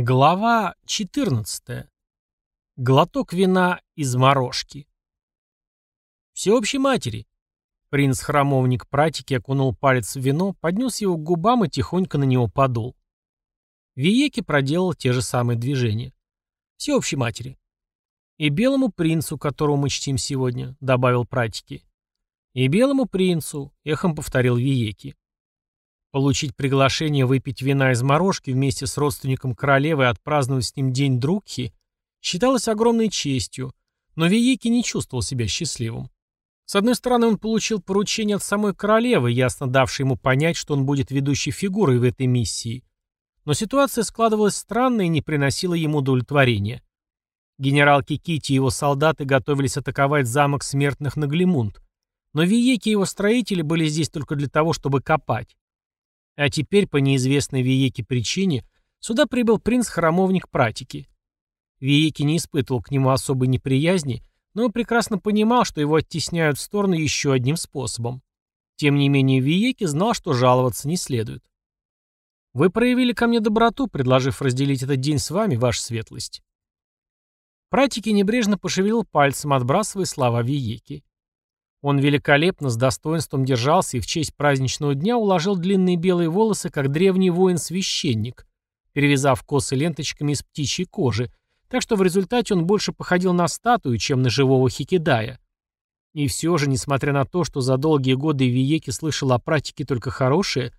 Глава 14. Глоток вина из морожки. Всеобщей матери. Принц-храмовник пратики окунул палец в вино, поднес его к губам и тихонько на него подул. Виеки проделал те же самые движения. Всеобщей матери. И белому принцу, которого мы чтим сегодня, добавил пратики. И белому принцу, эхом повторил Виеки. Получить приглашение выпить вина из морожки вместе с родственником королевы и отпраздновать с ним день Друкхи считалось огромной честью, но Виеки не чувствовал себя счастливым. С одной стороны, он получил поручение от самой королевы, ясно давшей ему понять, что он будет ведущей фигурой в этой миссии. Но ситуация складывалась странно и не приносила ему удовлетворения. Генерал Кикити и его солдаты готовились атаковать замок смертных на Глимунд, но Виеки и его строители были здесь только для того, чтобы копать. А теперь, по неизвестной Виеке причине, сюда прибыл принц-храмовник Пратики. Виеки не испытывал к нему особой неприязни, но прекрасно понимал, что его оттесняют в сторону еще одним способом. Тем не менее, Виеки знал, что жаловаться не следует. «Вы проявили ко мне доброту, предложив разделить этот день с вами, ваша светлость». Пратики небрежно пошевелил пальцем, отбрасывая слова Виеки. Он великолепно, с достоинством держался и в честь праздничного дня уложил длинные белые волосы, как древний воин-священник, перевязав косы ленточками из птичьей кожи, так что в результате он больше походил на статую, чем на живого хикидая. И все же, несмотря на то, что за долгие годы Виеки слышал о практике только хорошее,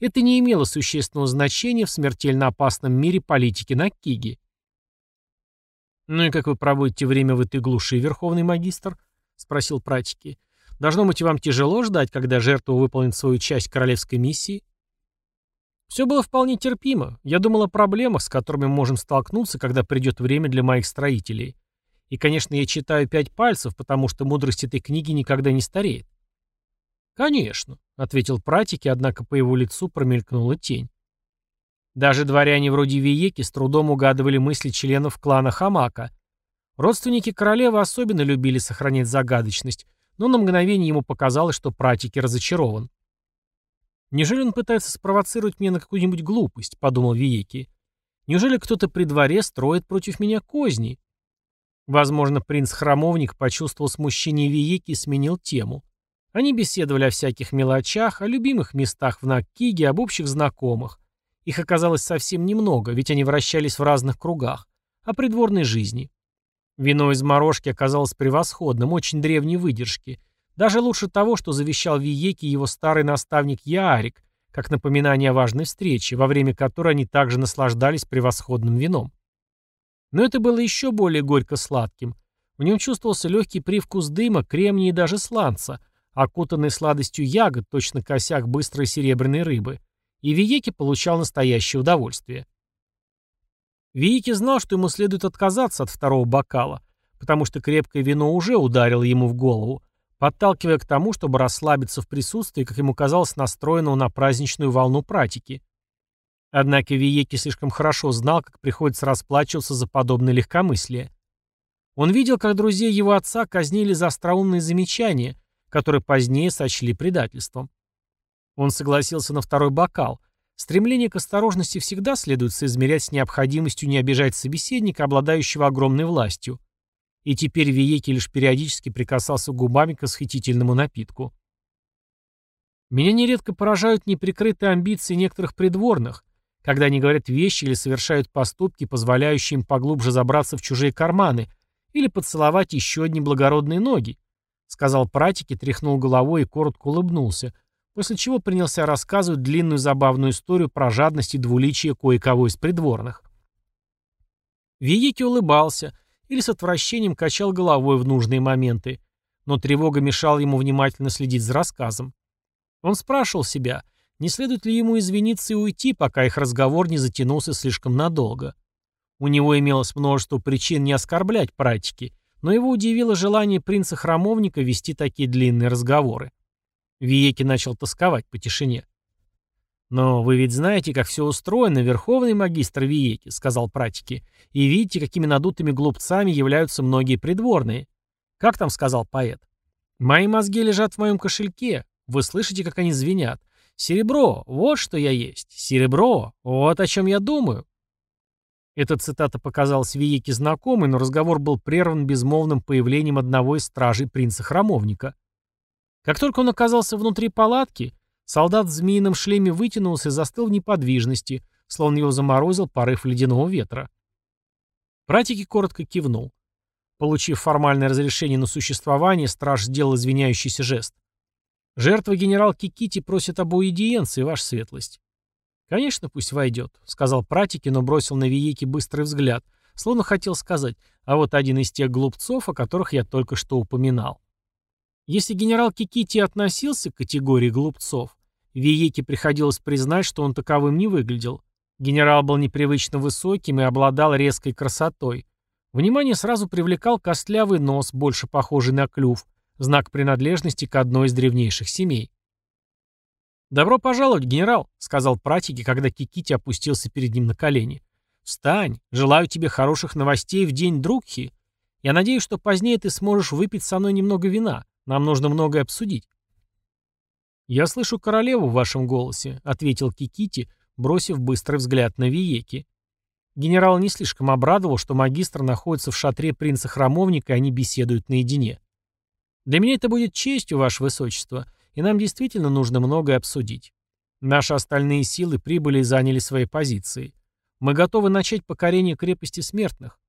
это не имело существенного значения в смертельно опасном мире политики на Киге. «Ну и как вы проводите время в этой глуши, верховный магистр?» — спросил пратики. «Должно быть, вам тяжело ждать, когда жертва выполнит свою часть королевской миссии?» Все было вполне терпимо. Я думал о проблемах, с которыми мы можем столкнуться, когда придет время для моих строителей. И, конечно, я читаю пять пальцев, потому что мудрость этой книги никогда не стареет. «Конечно», — ответил пратики, однако по его лицу промелькнула тень. Даже дворяне вроде Виеки с трудом угадывали мысли членов клана Хамака, Родственники королевы особенно любили сохранять загадочность, но на мгновение ему показалось, что пратики разочарован. «Неужели он пытается спровоцировать меня на какую-нибудь глупость?» — подумал Виеки. «Неужели кто-то при дворе строит против меня козни?» Возможно, принц-храмовник почувствовал смущение Виеки и сменил тему. Они беседовали о всяких мелочах, о любимых местах в Наккиге, об общих знакомых. Их оказалось совсем немного, ведь они вращались в разных кругах. О придворной жизни. Вино из морожки оказалось превосходным, очень древней выдержки. Даже лучше того, что завещал Виеки его старый наставник Яарик, как напоминание о важной встрече, во время которой они также наслаждались превосходным вином. Но это было еще более горько-сладким. В нем чувствовался легкий привкус дыма, кремния и даже сланца, окутанный сладостью ягод, точно косяк быстрой серебряной рыбы. И Виеки получал настоящее удовольствие. Вики знал, что ему следует отказаться от второго бокала, потому что крепкое вино уже ударило ему в голову, подталкивая к тому, чтобы расслабиться в присутствии, как ему казалось, настроенного на праздничную волну практики. Однако Виеки слишком хорошо знал, как приходится расплачиваться за подобное легкомыслие. Он видел, как друзей его отца казнили за остроумные замечания, которые позднее сочли предательством. Он согласился на второй бокал, Стремление к осторожности всегда следует соизмерять с необходимостью не обижать собеседника, обладающего огромной властью. И теперь Виеки лишь периодически прикасался губами к восхитительному напитку. Меня нередко поражают неприкрытые амбиции некоторых придворных, когда они говорят вещи или совершают поступки, позволяющие им поглубже забраться в чужие карманы или поцеловать еще одни благородные ноги, сказал пратики, тряхнул головой и коротко улыбнулся, после чего принялся рассказывать длинную забавную историю про жадность и двуличие кое-кого из придворных. Виеки улыбался или с отвращением качал головой в нужные моменты, но тревога мешала ему внимательно следить за рассказом. Он спрашивал себя, не следует ли ему извиниться и уйти, пока их разговор не затянулся слишком надолго. У него имелось множество причин не оскорблять практики, но его удивило желание принца-храмовника вести такие длинные разговоры. Виеки начал тосковать по тишине. «Но вы ведь знаете, как все устроено, верховный магистр Виеки», — сказал пратики, «и видите, какими надутыми глупцами являются многие придворные. Как там сказал поэт? Мои мозги лежат в моем кошельке, вы слышите, как они звенят. Серебро, вот что я есть, серебро, вот о чем я думаю». Эта цитата показалась Виеке знакомой, но разговор был прерван безмолвным появлением одного из стражей принца-храмовника. Как только он оказался внутри палатки, солдат в змеином шлеме вытянулся и застыл в неподвижности, словно его заморозил порыв ледяного ветра. Пратики коротко кивнул. Получив формальное разрешение на существование, страж сделал извиняющийся жест. «Жертва генерал Кикити просит об уидиенции, ваша светлость». «Конечно, пусть войдет», — сказал Пратики, но бросил на Виеки быстрый взгляд, словно хотел сказать, а вот один из тех глупцов, о которых я только что упоминал. Если генерал Кикити относился к категории глупцов, Виеке приходилось признать, что он таковым не выглядел. Генерал был непривычно высоким и обладал резкой красотой. Внимание сразу привлекал костлявый нос, больше похожий на клюв, знак принадлежности к одной из древнейших семей. «Добро пожаловать, генерал», — сказал пратики, когда Кикити опустился перед ним на колени. «Встань, желаю тебе хороших новостей в день Друкхи. Я надеюсь, что позднее ты сможешь выпить со мной немного вина. Нам нужно многое обсудить». «Я слышу королеву в вашем голосе», — ответил Кикити, бросив быстрый взгляд на Виеки. Генерал не слишком обрадовал, что магистр находится в шатре принца-храмовника, и они беседуют наедине. «Для меня это будет честью, ваше высочество», — и нам действительно нужно многое обсудить. Наши остальные силы прибыли и заняли свои позиции. Мы готовы начать покорение крепости смертных.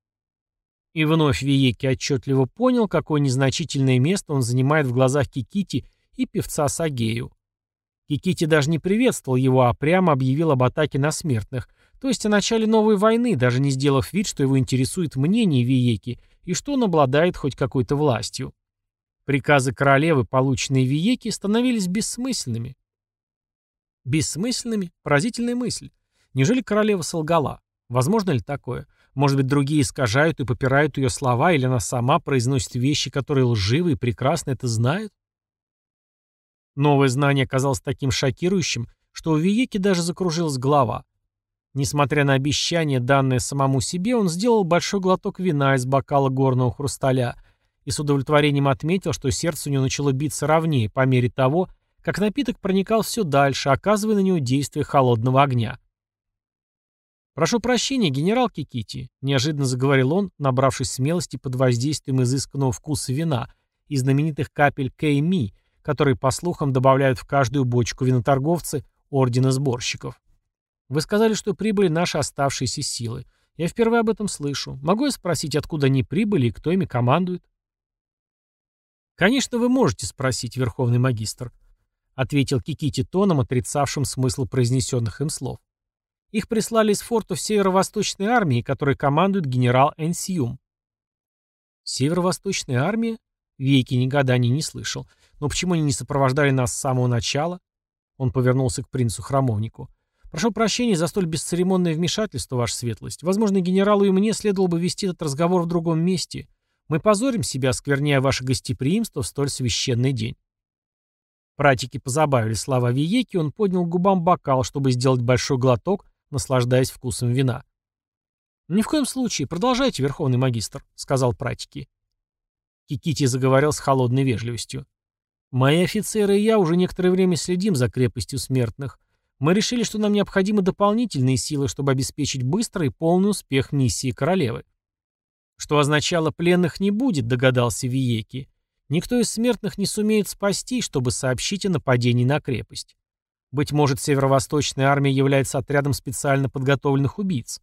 И вновь Виеки отчетливо понял, какое незначительное место он занимает в глазах Кикити и певца Сагею. Кикити даже не приветствовал его, а прямо объявил об атаке на смертных, то есть о начале новой войны, даже не сделав вид, что его интересует мнение Виеки и что он обладает хоть какой-то властью. Приказы королевы, полученные Виеки, становились бессмысленными. Бессмысленными? Поразительная мысль. Неужели королева солгала? Возможно ли такое? Может быть, другие искажают и попирают ее слова, или она сама произносит вещи, которые лживы и прекрасно это знают? Новое знание оказалось таким шокирующим, что у Виеки даже закружилась голова. Несмотря на обещание, данное самому себе, он сделал большой глоток вина из бокала горного хрусталя – и с удовлетворением отметил, что сердце у него начало биться ровнее по мере того, как напиток проникал все дальше, оказывая на него действие холодного огня. «Прошу прощения, генерал Кикити», — неожиданно заговорил он, набравшись смелости под воздействием изысканного вкуса вина и знаменитых капель Кейми, которые, по слухам, добавляют в каждую бочку виноторговцы Ордена Сборщиков. «Вы сказали, что прибыли наши оставшиеся силы. Я впервые об этом слышу. Могу я спросить, откуда они прибыли и кто ими командует?» «Конечно, вы можете спросить, Верховный Магистр», — ответил Кикити тоном, отрицавшим смысл произнесенных им слов. «Их прислали из фортов Северо-Восточной армии, которой командует генерал Энсиум». «Северо-Восточная армия?» Вейки никогда не, не слышал. «Но почему они не сопровождали нас с самого начала?» Он повернулся к принцу-храмовнику. «Прошу прощения за столь бесцеремонное вмешательство, ваша светлость. Возможно, генералу и мне следовало бы вести этот разговор в другом месте. Мы позорим себя, оскверняя ваше гостеприимство в столь священный день. Пратики позабавили слова Виеки, он поднял губам бокал, чтобы сделать большой глоток, наслаждаясь вкусом вина. «Ни в коем случае, продолжайте, верховный магистр», — сказал пратики. Кикити заговорил с холодной вежливостью. «Мои офицеры и я уже некоторое время следим за крепостью смертных. Мы решили, что нам необходимы дополнительные силы, чтобы обеспечить быстрый и полный успех миссии королевы. Что означало «пленных не будет», догадался Виеки. Никто из смертных не сумеет спасти, чтобы сообщить о нападении на крепость. Быть может, северо-восточная армия является отрядом специально подготовленных убийц.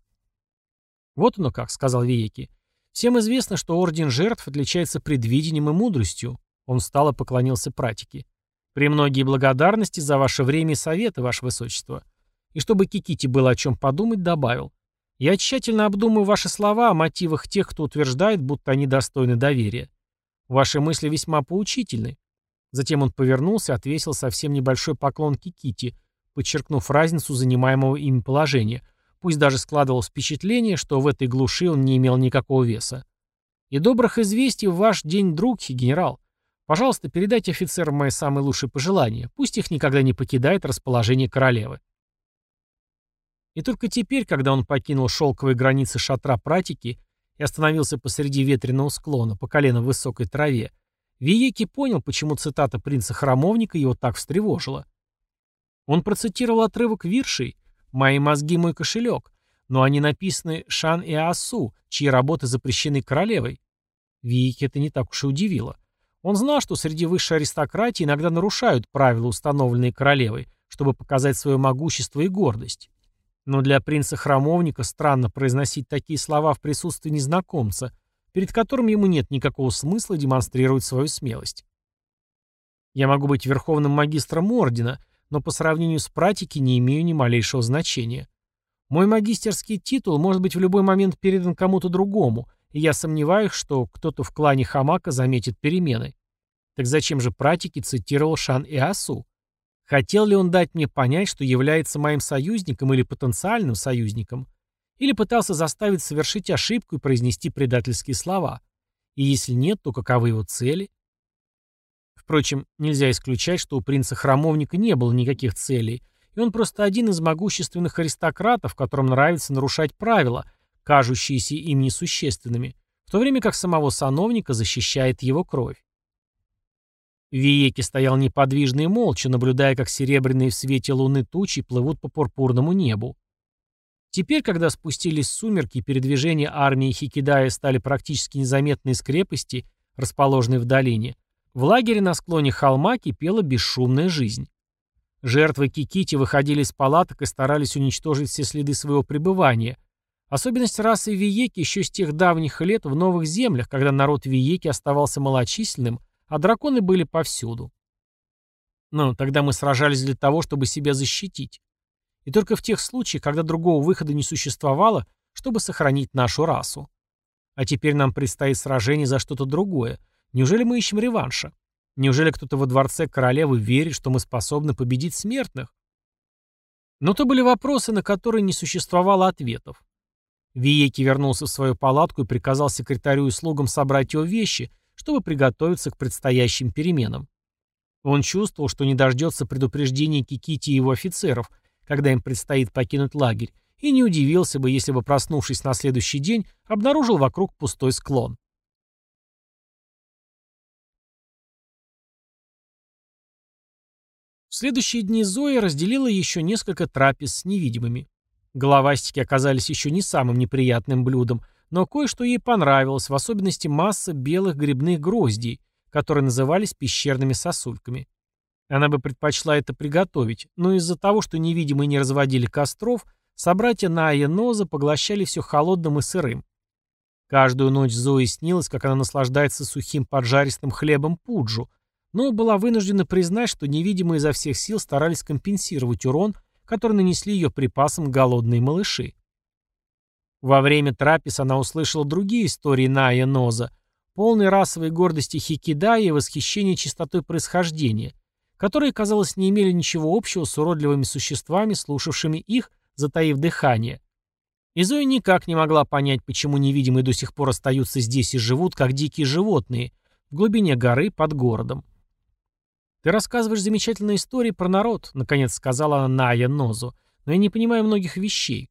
«Вот оно как», — сказал Виеки. «Всем известно, что Орден Жертв отличается предвидением и мудростью». Он встал и поклонился пратике. «Премногие благодарности за ваше время и советы, ваше высочество». И чтобы Кикити было о чем подумать, добавил. Я тщательно обдумаю ваши слова о мотивах тех, кто утверждает, будто они достойны доверия. Ваши мысли весьма поучительны. Затем он повернулся и отвесил совсем небольшой поклон Кикити, подчеркнув разницу занимаемого им положения, пусть даже складывалось впечатление, что в этой глуши он не имел никакого веса. И добрых известий в ваш день, друг, генерал. Пожалуйста, передайте офицерам мои самые лучшие пожелания. Пусть их никогда не покидает расположение королевы. И только теперь, когда он покинул шелковые границы шатра пратики и остановился посреди ветреного склона, по колено в высокой траве, Виеки понял, почему цитата принца-храмовника его так встревожила. Он процитировал отрывок виршей «Мои мозги – мой кошелек», но они написаны Шан и Асу, чьи работы запрещены королевой. Вики это не так уж и удивило. Он знал, что среди высшей аристократии иногда нарушают правила, установленные королевой, чтобы показать свое могущество и гордость. Но для принца-храмовника странно произносить такие слова в присутствии незнакомца, перед которым ему нет никакого смысла демонстрировать свою смелость. Я могу быть верховным магистром ордена, но по сравнению с практикой не имею ни малейшего значения. Мой магистерский титул может быть в любой момент передан кому-то другому, и я сомневаюсь, что кто-то в клане Хамака заметит перемены. Так зачем же практики цитировал Шан и Асу? Хотел ли он дать мне понять, что является моим союзником или потенциальным союзником? Или пытался заставить совершить ошибку и произнести предательские слова? И если нет, то каковы его цели? Впрочем, нельзя исключать, что у принца-храмовника не было никаких целей, и он просто один из могущественных аристократов, которым нравится нарушать правила, кажущиеся им несущественными, в то время как самого сановника защищает его кровь. Виеки стоял неподвижно и молча, наблюдая, как серебряные в свете луны тучи плывут по пурпурному небу. Теперь, когда спустились сумерки и передвижения армии Хикидая стали практически незаметны из крепости, расположенной в долине, в лагере на склоне холма кипела бесшумная жизнь. Жертвы Кикити выходили из палаток и старались уничтожить все следы своего пребывания. Особенность расы Виеки еще с тех давних лет в новых землях, когда народ Виеки оставался малочисленным, а драконы были повсюду. Но тогда мы сражались для того, чтобы себя защитить. И только в тех случаях, когда другого выхода не существовало, чтобы сохранить нашу расу. А теперь нам предстоит сражение за что-то другое. Неужели мы ищем реванша? Неужели кто-то во дворце королевы верит, что мы способны победить смертных? Но то были вопросы, на которые не существовало ответов. Виеки вернулся в свою палатку и приказал секретарю и слугам собрать его вещи, чтобы приготовиться к предстоящим переменам. Он чувствовал, что не дождется предупреждения Кикити и его офицеров, когда им предстоит покинуть лагерь, и не удивился бы, если бы, проснувшись на следующий день, обнаружил вокруг пустой склон. В следующие дни Зоя разделила еще несколько трапез с невидимыми. Головастики оказались еще не самым неприятным блюдом – но кое-что ей понравилось, в особенности масса белых грибных гроздей, которые назывались пещерными сосульками. Она бы предпочла это приготовить, но из-за того, что невидимые не разводили костров, собратья Ная и Ноза поглощали все холодным и сырым. Каждую ночь Зои снилось, как она наслаждается сухим поджаристым хлебом пуджу, но была вынуждена признать, что невидимые изо всех сил старались компенсировать урон, который нанесли ее припасам голодные малыши. Во время трапез она услышала другие истории Ная Ноза, полные расовой гордости Хикидая и восхищения чистотой происхождения, которые, казалось, не имели ничего общего с уродливыми существами, слушавшими их, затаив дыхание. И Зоя никак не могла понять, почему невидимые до сих пор остаются здесь и живут, как дикие животные, в глубине горы под городом. «Ты рассказываешь замечательные истории про народ», — наконец сказала она Ная Нозу, «но я не понимаю многих вещей.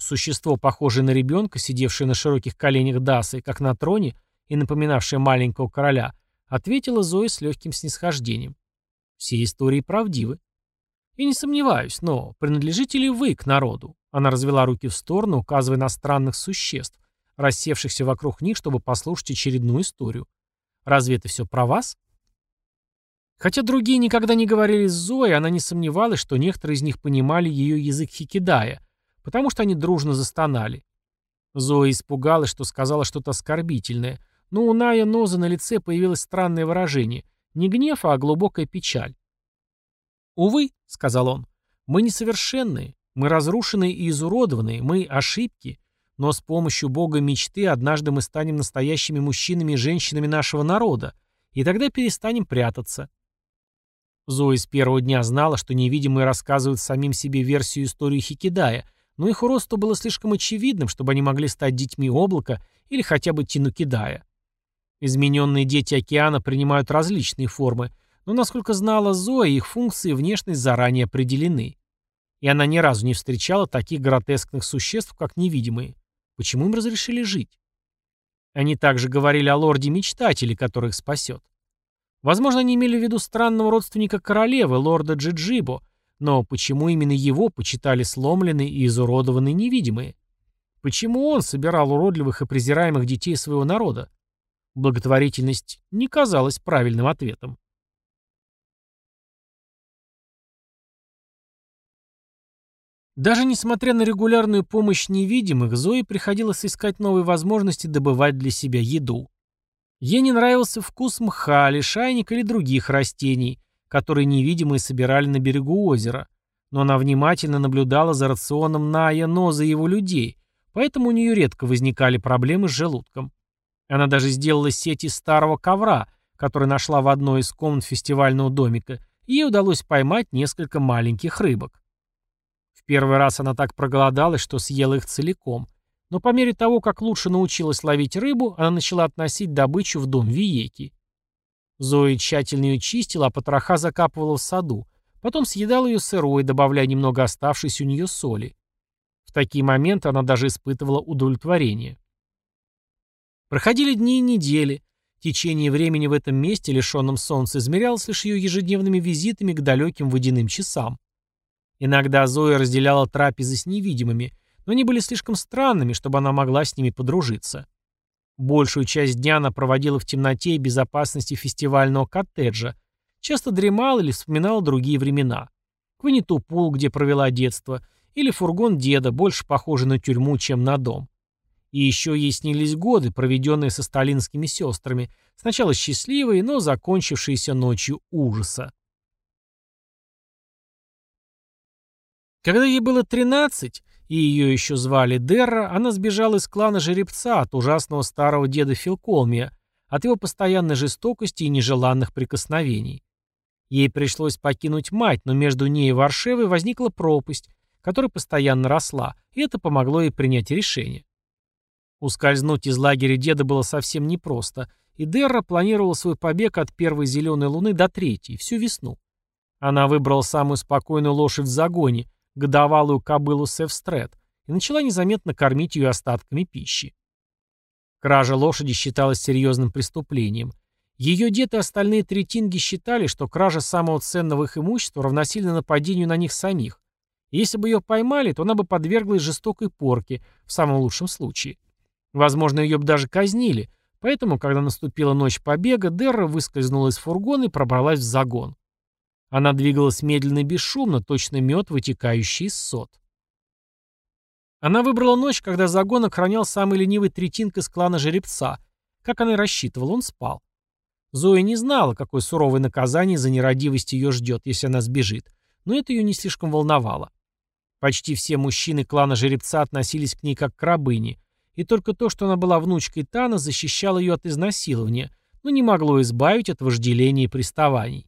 Существо, похожее на ребенка, сидевшее на широких коленях Дасы, как на троне, и напоминавшее маленького короля, ответила Зоя с легким снисхождением. Все истории правдивы. И не сомневаюсь, но принадлежите ли вы к народу? Она развела руки в сторону, указывая на странных существ, рассевшихся вокруг них, чтобы послушать очередную историю. Разве это все про вас? Хотя другие никогда не говорили с Зоей, она не сомневалась, что некоторые из них понимали ее язык хикидая, потому что они дружно застонали. Зоя испугалась, что сказала что-то оскорбительное, но у Ная Ноза на лице появилось странное выражение. Не гнев, а глубокая печаль. «Увы», — сказал он, — «мы несовершенные, мы разрушенные и изуродованные, мы ошибки, но с помощью Бога мечты однажды мы станем настоящими мужчинами и женщинами нашего народа, и тогда перестанем прятаться». Зоя с первого дня знала, что невидимые рассказывают самим себе версию истории Хикидая — но их уродство было слишком очевидным, чтобы они могли стать детьми облака или хотя бы Тинукидая. Измененные дети океана принимают различные формы, но, насколько знала Зоя, их функции и внешность заранее определены. И она ни разу не встречала таких гротескных существ, как невидимые. Почему им разрешили жить? Они также говорили о лорде-мечтателе, который их спасет. Возможно, они имели в виду странного родственника королевы, лорда Джиджибо, Но почему именно его почитали сломленные и изуродованные невидимые? Почему он собирал уродливых и презираемых детей своего народа? Благотворительность не казалась правильным ответом. Даже несмотря на регулярную помощь невидимых, Зои приходилось искать новые возможности добывать для себя еду. Ей не нравился вкус мха, лишайника или других растений, которые невидимые собирали на берегу озера, но она внимательно наблюдала за рационом Ная Ноза и его людей, поэтому у нее редко возникали проблемы с желудком. Она даже сделала сеть из старого ковра, который нашла в одной из комнат фестивального домика, и ей удалось поймать несколько маленьких рыбок. В первый раз она так проголодалась, что съела их целиком, но по мере того, как лучше научилась ловить рыбу, она начала относить добычу в дом Виеки. Зоя тщательно ее чистила, а потроха закапывала в саду, потом съедала ее сырой, добавляя немного оставшейся у нее соли. В такие моменты она даже испытывала удовлетворение. Проходили дни и недели. Течение времени в этом месте, лишенном солнца, измерялось лишь ее ежедневными визитами к далеким водяным часам. Иногда Зоя разделяла трапезы с невидимыми, но они были слишком странными, чтобы она могла с ними подружиться. Большую часть дня она проводила в темноте и безопасности фестивального коттеджа, часто дремала или вспоминала другие времена. Квинитупул, где провела детство, или фургон деда, больше похожий на тюрьму, чем на дом. И еще ей снились годы, проведенные со сталинскими сестрами, сначала счастливые, но закончившиеся ночью ужаса. Когда ей было 13, и ее еще звали Дерра, она сбежала из клана жеребца от ужасного старого деда Филколмия, от его постоянной жестокости и нежеланных прикосновений. Ей пришлось покинуть мать, но между ней и Варшевой возникла пропасть, которая постоянно росла, и это помогло ей принять решение. Ускользнуть из лагеря деда было совсем непросто, и Дерра планировала свой побег от первой зеленой луны до третьей, всю весну. Она выбрала самую спокойную лошадь в загоне, годовалую кобылу Севстрет, и начала незаметно кормить ее остатками пищи. Кража лошади считалась серьезным преступлением. Ее дед и остальные третинги считали, что кража самого ценного их имущества равносильна нападению на них самих. Если бы ее поймали, то она бы подверглась жестокой порке, в самом лучшем случае. Возможно, ее бы даже казнили, поэтому, когда наступила ночь побега, Дерра выскользнула из фургона и пробралась в загон. Она двигалась медленно и бесшумно, точно мед, вытекающий из сот. Она выбрала ночь, когда загон охранял самый ленивый третинг из клана жеребца. Как она и рассчитывала, он спал. Зоя не знала, какое суровое наказание за нерадивость ее ждет, если она сбежит, но это ее не слишком волновало. Почти все мужчины клана жеребца относились к ней как к рабыне, и только то, что она была внучкой Тана, защищало ее от изнасилования, но не могло избавить от вожделения и приставаний.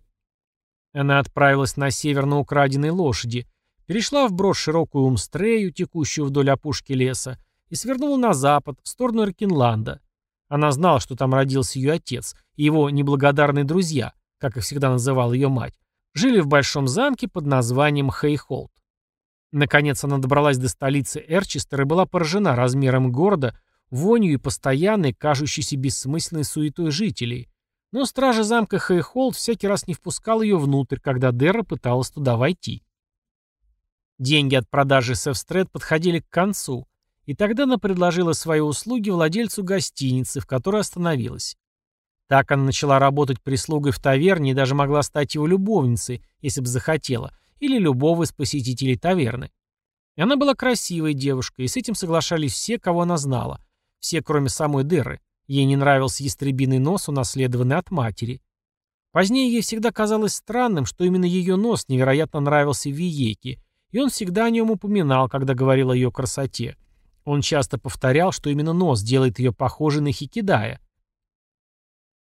Она отправилась на север на украденной лошади, перешла вброд широкую умстрею, текущую вдоль опушки леса, и свернула на запад, в сторону Эркинланда. Она знала, что там родился ее отец, и его неблагодарные друзья, как их всегда называла ее мать, жили в большом замке под названием Хейхолд. Наконец она добралась до столицы Эрчестер и была поражена размером города, вонью и постоянной, кажущейся бессмысленной суетой жителей. Но стража замка Хейхолд всякий раз не впускал ее внутрь, когда Дерра пыталась туда войти. Деньги от продажи Севстрет подходили к концу, и тогда она предложила свои услуги владельцу гостиницы, в которой остановилась. Так она начала работать прислугой в таверне и даже могла стать его любовницей, если бы захотела, или любого из посетителей таверны. И она была красивой девушкой, и с этим соглашались все, кого она знала, все, кроме самой Дерры. Ей не нравился ястребиный нос, унаследованный от матери. Позднее ей всегда казалось странным, что именно ее нос невероятно нравился Виеке, и он всегда о нем упоминал, когда говорил о ее красоте. Он часто повторял, что именно нос делает ее похожей на Хикидая.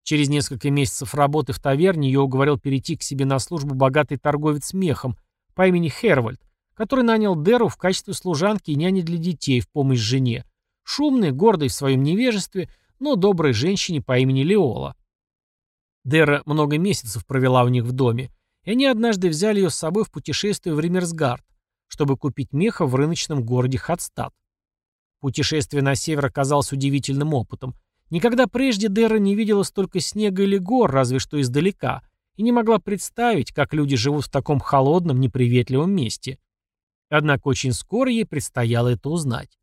Через несколько месяцев работы в таверне ее уговорил перейти к себе на службу богатый торговец мехом, по имени Хервальд, который нанял Деру в качестве служанки и няни для детей в помощь жене, шумной, гордой в своем невежестве, но доброй женщине по имени Леола. Дера много месяцев провела у них в доме, и они однажды взяли ее с собой в путешествие в Римерсгард, чтобы купить меха в рыночном городе Хадстад. Путешествие на север оказалось удивительным опытом. Никогда прежде Дера не видела столько снега или гор, разве что издалека, и не могла представить, как люди живут в таком холодном, неприветливом месте. Однако очень скоро ей предстояло это узнать.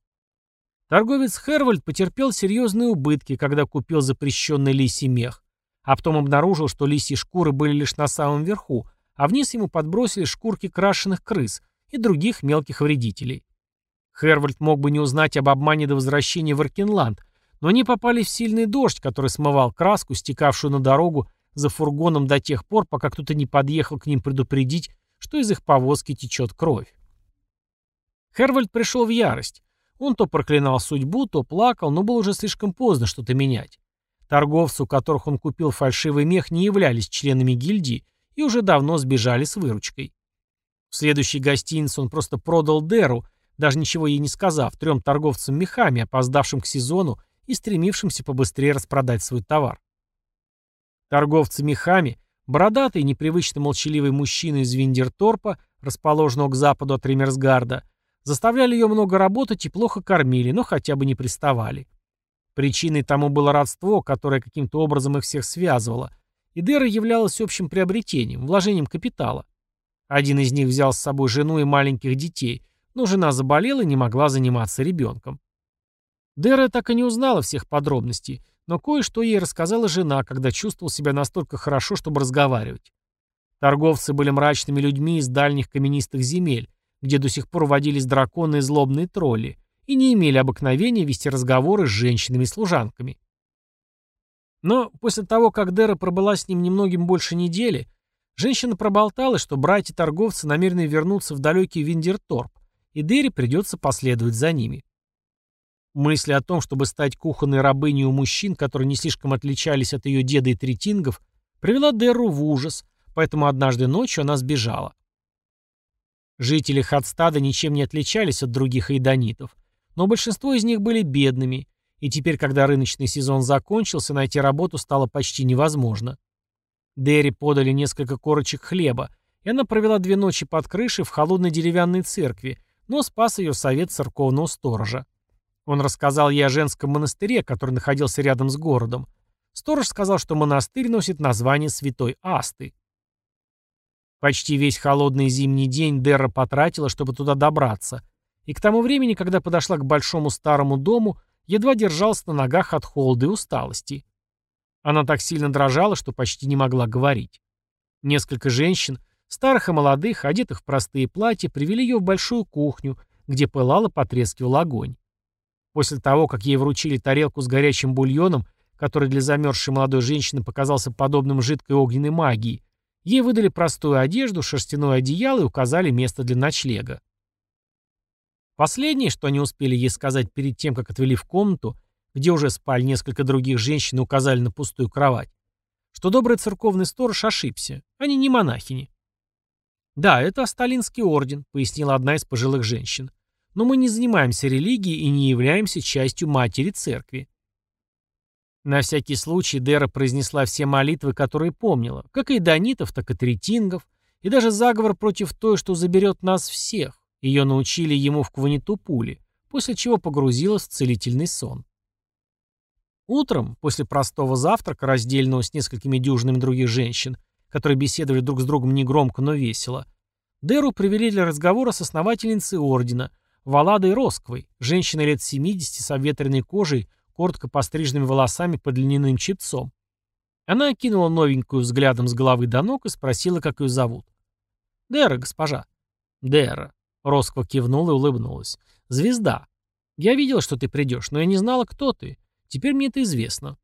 Торговец Хервальд потерпел серьезные убытки, когда купил запрещенный лисий мех, а потом обнаружил, что лисьи шкуры были лишь на самом верху, а вниз ему подбросили шкурки крашеных крыс и других мелких вредителей. Хервальд мог бы не узнать об обмане до возвращения в Аркенланд, но они попали в сильный дождь, который смывал краску, стекавшую на дорогу за фургоном до тех пор, пока кто-то не подъехал к ним предупредить, что из их повозки течет кровь. Хервальд пришел в ярость. Он то проклинал судьбу, то плакал, но было уже слишком поздно что-то менять. Торговцы, у которых он купил фальшивый мех, не являлись членами гильдии и уже давно сбежали с выручкой. В следующей гостинице он просто продал Деру, даже ничего ей не сказав, трем торговцам мехами, опоздавшим к сезону и стремившимся побыстрее распродать свой товар. Торговцы мехами, бородатый, непривычно молчаливый мужчина из Виндерторпа, расположенного к западу от Ремерсгарда, заставляли ее много работать и плохо кормили, но хотя бы не приставали. Причиной тому было родство, которое каким-то образом их всех связывало, и Дера являлась общим приобретением, вложением капитала. Один из них взял с собой жену и маленьких детей, но жена заболела и не могла заниматься ребенком. Дера так и не узнала всех подробностей, но кое-что ей рассказала жена, когда чувствовал себя настолько хорошо, чтобы разговаривать. Торговцы были мрачными людьми из дальних каменистых земель, где до сих пор водились драконы и злобные тролли, и не имели обыкновения вести разговоры с женщинами и служанками. Но после того, как Дера пробыла с ним немногим больше недели, женщина проболталась, что братья-торговцы намерены вернуться в далекий Виндерторп, и Дере придется последовать за ними. Мысли о том, чтобы стать кухонной рабыней у мужчин, которые не слишком отличались от ее деда и третингов, привела Дерру в ужас, поэтому однажды ночью она сбежала. Жители Хадстада ничем не отличались от других айдонитов, но большинство из них были бедными, и теперь, когда рыночный сезон закончился, найти работу стало почти невозможно. Дерри подали несколько корочек хлеба, и она провела две ночи под крышей в холодной деревянной церкви, но спас ее совет церковного сторожа. Он рассказал ей о женском монастыре, который находился рядом с городом. Сторож сказал, что монастырь носит название святой Асты. Почти весь холодный зимний день Дерра потратила, чтобы туда добраться, и к тому времени, когда подошла к большому старому дому, едва держалась на ногах от холода и усталости. Она так сильно дрожала, что почти не могла говорить. Несколько женщин, старых и молодых, одетых в простые платья, привели ее в большую кухню, где пылал и потрескивал огонь. После того, как ей вручили тарелку с горячим бульоном, который для замерзшей молодой женщины показался подобным жидкой огненной магии, ей выдали простую одежду, шерстяное одеяло и указали место для ночлега. Последнее, что они успели ей сказать перед тем, как отвели в комнату, где уже спали несколько других женщин и указали на пустую кровать, что добрый церковный сторож ошибся. Они не монахини. «Да, это Асталинский орден», — пояснила одна из пожилых женщин но мы не занимаемся религией и не являемся частью матери церкви. На всякий случай Дера произнесла все молитвы, которые помнила, как и донитов, так и третингов, и даже заговор против той, что заберет нас всех. Ее научили ему в Кванитупуле, после чего погрузилась в целительный сон. Утром, после простого завтрака, раздельного с несколькими дюжинами других женщин, которые беседовали друг с другом негромко, но весело, Деру привели для разговора с основательницей ордена – Валадой Росковой, женщиной лет 70 с обветренной кожей, коротко постриженными волосами под льняным чепцом. Она окинула новенькую взглядом с головы до ног и спросила, как ее зовут. «Дера, госпожа». «Дера». Росква кивнула и улыбнулась. «Звезда. Я видела, что ты придешь, но я не знала, кто ты. Теперь мне это известно».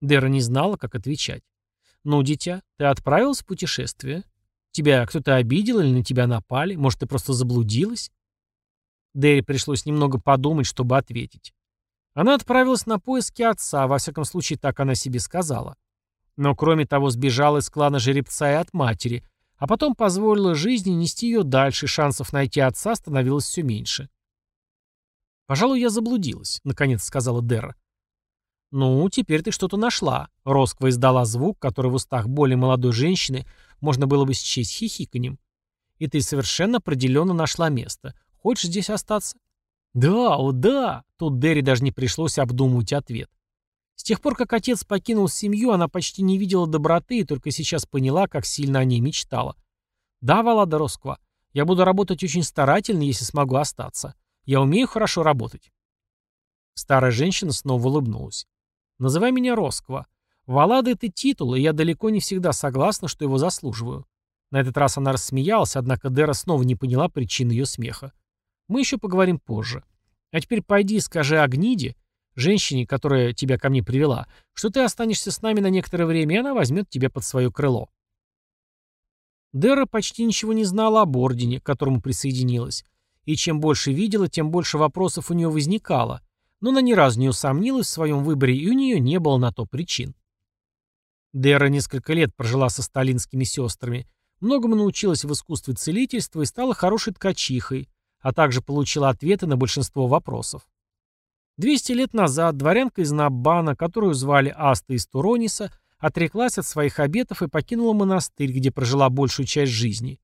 Дера не знала, как отвечать. «Ну, дитя, ты отправилась в путешествие? Тебя кто-то обидел или на тебя напали? Может, ты просто заблудилась?» Дерри пришлось немного подумать, чтобы ответить. Она отправилась на поиски отца, во всяком случае так она себе сказала. Но кроме того сбежала из клана жеребца и от матери, а потом позволила жизни нести ее дальше, шансов найти отца становилось все меньше. «Пожалуй, я заблудилась», — наконец сказала Дерра. «Ну, теперь ты что-то нашла», — Росква издала звук, который в устах более молодой женщины можно было бы счесть хихиканьем. «И ты совершенно определенно нашла место. Хочешь здесь остаться?» «Да, о да!» Тут Дерри даже не пришлось обдумывать ответ. С тех пор, как отец покинул семью, она почти не видела доброты и только сейчас поняла, как сильно о ней мечтала. «Да, Валада Росква, я буду работать очень старательно, если смогу остаться. Я умею хорошо работать». Старая женщина снова улыбнулась. «Называй меня Росква. Валада — это титул, и я далеко не всегда согласна, что его заслуживаю». На этот раз она рассмеялась, однако Дера снова не поняла причины ее смеха. «Мы еще поговорим позже. А теперь пойди и скажи Агниде, женщине, которая тебя ко мне привела, что ты останешься с нами на некоторое время, и она возьмет тебя под свое крыло». Дера почти ничего не знала об Ордене, к которому присоединилась, и чем больше видела, тем больше вопросов у нее возникало, но она ни разу не усомнилась в своем выборе, и у нее не было на то причин. Дера несколько лет прожила со сталинскими сестрами, многому научилась в искусстве целительства и стала хорошей ткачихой, а также получила ответы на большинство вопросов. 200 лет назад дворянка из Наббана, которую звали Аста из Турониса, отреклась от своих обетов и покинула монастырь, где прожила большую часть жизни.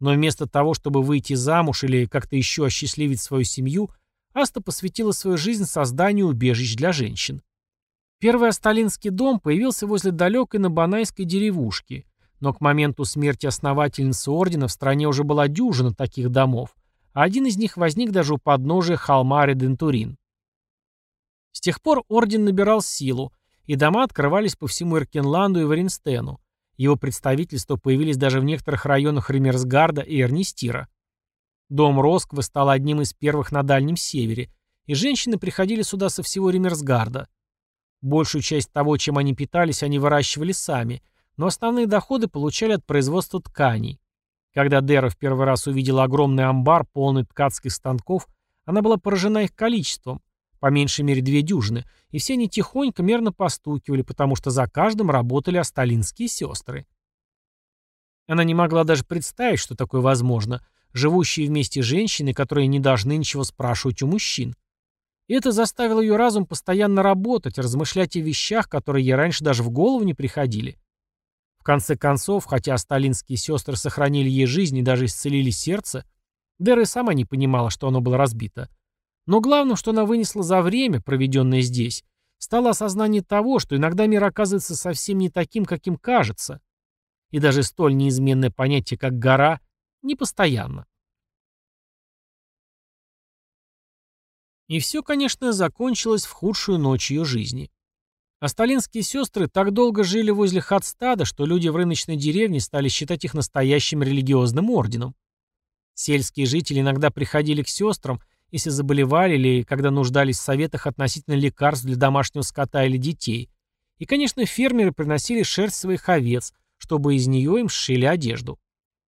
Но вместо того, чтобы выйти замуж или как-то еще осчастливить свою семью, Аста посвятила свою жизнь созданию убежищ для женщин. Первый Асталинский дом появился возле далекой Набанайской деревушки, но к моменту смерти основательницы ордена в стране уже была дюжина таких домов, а один из них возник даже у подножия холма Редентурин. С тех пор орден набирал силу, и дома открывались по всему Эркенланду и Варенстену. Его представительства появились даже в некоторых районах Ремерсгарда и Эрнистира. Дом Росквы стал одним из первых на Дальнем Севере, и женщины приходили сюда со всего Ремерсгарда. Большую часть того, чем они питались, они выращивали сами, но основные доходы получали от производства тканей. Когда Дера в первый раз увидела огромный амбар, полный ткацких станков, она была поражена их количеством, по меньшей мере две дюжины, и все они тихонько, мерно постукивали, потому что за каждым работали осталинские сестры. Она не могла даже представить, что такое возможно – живущие вместе женщины, которые не должны ничего спрашивать у мужчин. И это заставило ее разум постоянно работать, размышлять о вещах, которые ей раньше даже в голову не приходили. Конце концов, хотя сталинские сестры сохранили ей жизнь и даже исцелили сердце, Дера и сама не понимала, что оно было разбито. Но главным, что она вынесла за время, проведенное здесь, стало осознание того, что иногда мир оказывается совсем не таким, каким кажется. И даже столь неизменное понятие, как гора, непостоянно. И все, конечно, закончилось в худшую ночь ее жизни. Асталинские сестры так долго жили возле Хадстада, что люди в рыночной деревне стали считать их настоящим религиозным орденом. Сельские жители иногда приходили к сестрам, если заболевали или когда нуждались в советах относительно лекарств для домашнего скота или детей. И, конечно, фермеры приносили шерсть своих овец, чтобы из нее им сшили одежду.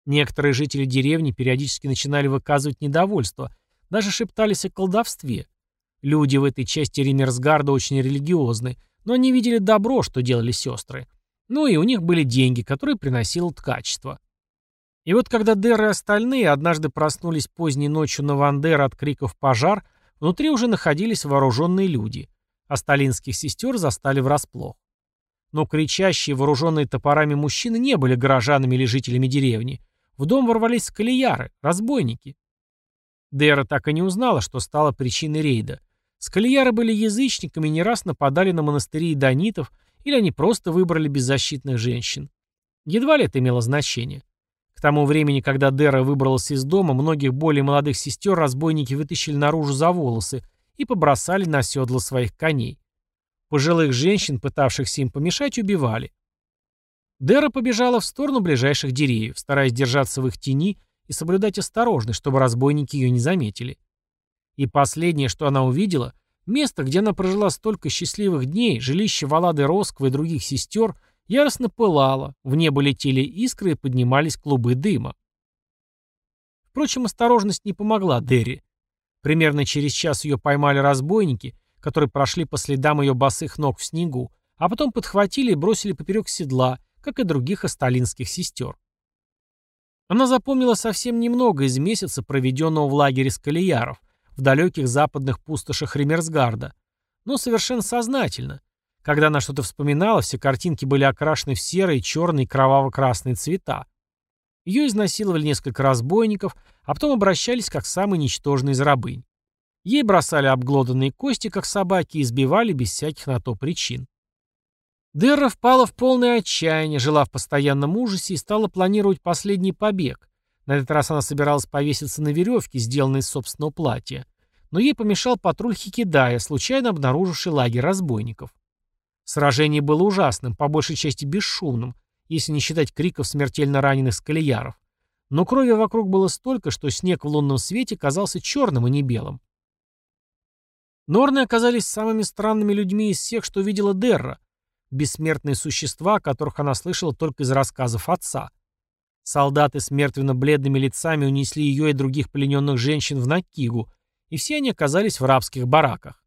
Некоторые жители деревни периодически начинали выказывать недовольство, даже шептались о колдовстве. Люди в этой части Ремерсгарда очень религиозны, но они видели добро, что делали сестры. Ну и у них были деньги, которые приносило ткачество. И вот когда Деры и остальные однажды проснулись поздней ночью на Вандера от криков «пожар», внутри уже находились вооруженные люди. А сталинских сестер застали врасплох. Но кричащие, вооруженные топорами мужчины не были горожанами или жителями деревни. В дом ворвались скалияры, разбойники. Дера так и не узнала, что стало причиной рейда. Скалияры были язычниками и не раз нападали на монастыри и донитов, или они просто выбрали беззащитных женщин. Едва ли это имело значение. К тому времени, когда Дера выбралась из дома, многих более молодых сестер разбойники вытащили наружу за волосы и побросали на седла своих коней. Пожилых женщин, пытавшихся им помешать, убивали. Дера побежала в сторону ближайших деревьев, стараясь держаться в их тени и соблюдать осторожность, чтобы разбойники ее не заметили. И последнее, что она увидела, место, где она прожила столько счастливых дней, жилище Валады Росквы и других сестер, яростно пылало, в небо летели искры и поднимались клубы дыма. Впрочем, осторожность не помогла Дерри. Примерно через час ее поймали разбойники, которые прошли по следам ее босых ног в снегу, а потом подхватили и бросили поперек седла, как и других осталинских сестер. Она запомнила совсем немного из месяца, проведенного в лагере Скалияров, в далеких западных пустошах Ремерсгарда, но совершенно сознательно. Когда она что-то вспоминала, все картинки были окрашены в серые, черные и кроваво-красные цвета. Ее изнасиловали несколько разбойников, а потом обращались как самый ничтожный из рабынь. Ей бросали обглоданные кости, как собаки, и избивали без всяких на то причин. Дерра впала в полное отчаяние, жила в постоянном ужасе и стала планировать последний побег. На этот раз она собиралась повеситься на веревке, сделанной из собственного платья. Но ей помешал патруль Хикидая, случайно обнаруживший лагерь разбойников. Сражение было ужасным, по большей части бесшумным, если не считать криков смертельно раненых скалияров. Но крови вокруг было столько, что снег в лунном свете казался черным, а не белым. Норны оказались самыми странными людьми из всех, что видела Дерра, бессмертные существа, о которых она слышала только из рассказов отца. Солдаты с мертвенно-бледными лицами унесли ее и других плененных женщин в Накигу, и все они оказались в рабских бараках.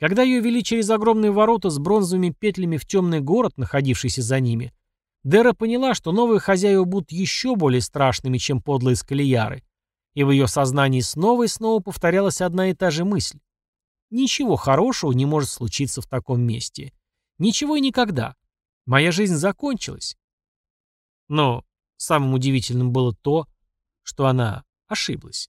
Когда ее вели через огромные ворота с бронзовыми петлями в темный город, находившийся за ними, Дера поняла, что новые хозяева будут еще более страшными, чем подлые скалияры, и в ее сознании снова и снова повторялась одна и та же мысль. Ничего хорошего не может случиться в таком месте. Ничего и никогда. Моя жизнь закончилась. Но самым удивительным было то, что она ошиблась.